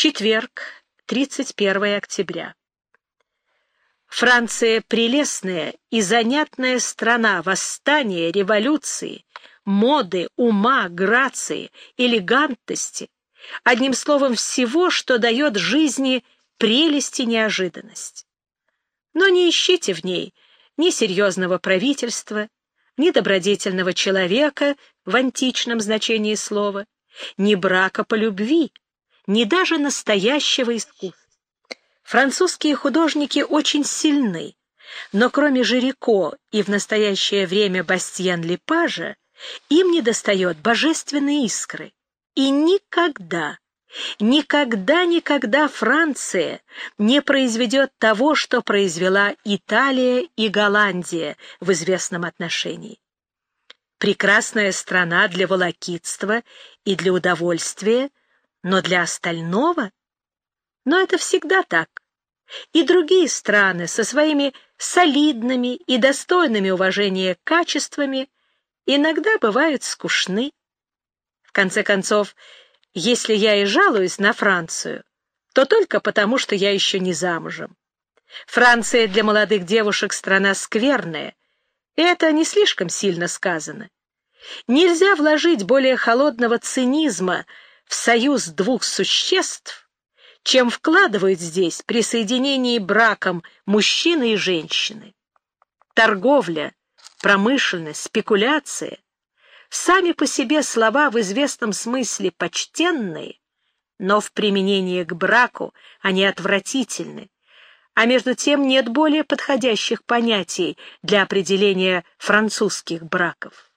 Четверг, 31 октября. Франция — прелестная и занятная страна восстания, революции, моды, ума, грации, элегантности, одним словом, всего, что дает жизни прелесть и неожиданность. Но не ищите в ней ни серьезного правительства, ни добродетельного человека в античном значении слова, ни брака по любви, ни даже настоящего искусства. Французские художники очень сильны, но кроме Жирико и в настоящее время Бастьян-Лепажа, им недостает божественной искры. И никогда, никогда, никогда Франция не произведет того, что произвела Италия и Голландия в известном отношении. Прекрасная страна для волокитства и для удовольствия, но для остального но это всегда так. И другие страны со своими солидными и достойными уважения качествами иногда бывают скучны. В конце концов, если я и жалуюсь на Францию, то только потому, что я еще не замужем. Франция для молодых девушек страна скверная, и это не слишком сильно сказано. Нельзя вложить более холодного цинизма в союз двух существ, чем вкладывают здесь при соединении браком мужчины и женщины. Торговля, промышленность, спекуляция — сами по себе слова в известном смысле почтенные, но в применении к браку они отвратительны, а между тем нет более подходящих понятий для определения французских браков.